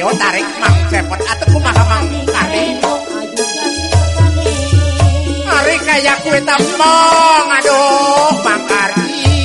ayo tarik mang cepot atau kumaha mang kari mari kayak kue tembong aduh mang Ari